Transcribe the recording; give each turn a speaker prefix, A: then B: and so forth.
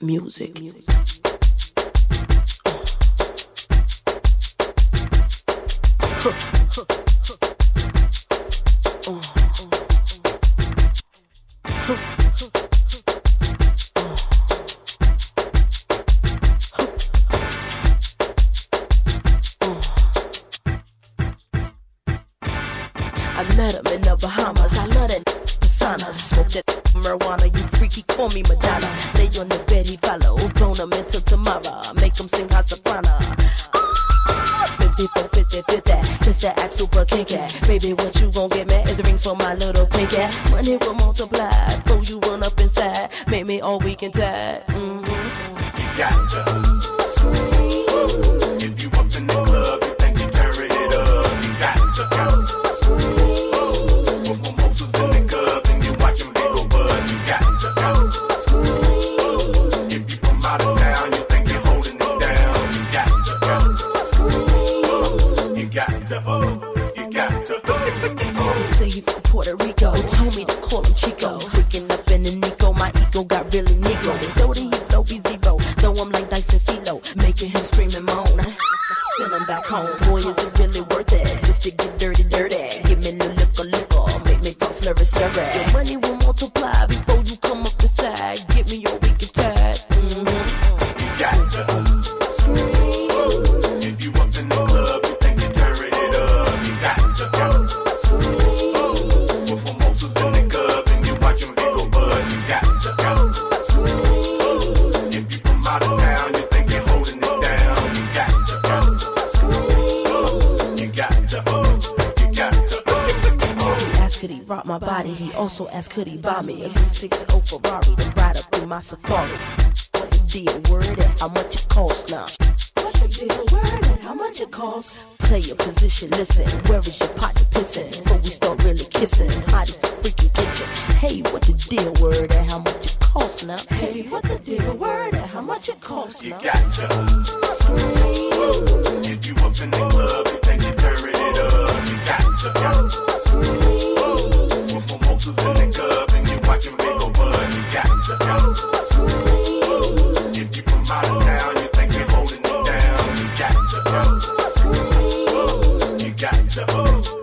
A: music. I met him in the Bahamas. I love that persona. Smoke that marijuana. You freaky, call me Madonna. Lay on the tomorrow. Make him sing high soprano. Ah, 54, 50, 50. Just to act super kinky. Baby, what you gon' get me? Is the rings for my little pink pinky. Money will multiply. Before you run up inside. Make me all weak and tired. Mm-hmm.
B: You got to scream. To, oh, you got to, oh.
A: He say he from Puerto Rico. Told me to call him Chico. Freaking up in the Nico. My ego got really Nico. Throw the heat, throw be zero. Throw him like Dyson CeeLo. Making him scream and moan. Send him back home. Boy, is it really worth it? Just to get dirty, dirty. Give me the liquor, liquor. Make me talk slurry, slurry. Your money will multiply before you come up inside. Rock my body. He also asked could he buy me a 360 Ferrari to ride up through my safari. What the deal? Word and how much it costs now? What the deal? Word and how much it costs? Play your position. Listen, where is your partner pissing? Before we start really kissing, hot as a freaking kitchen. Hey, what the deal? Word and how much it costs now? Hey, what the deal? Word and how much it costs now?
B: You got to scream. You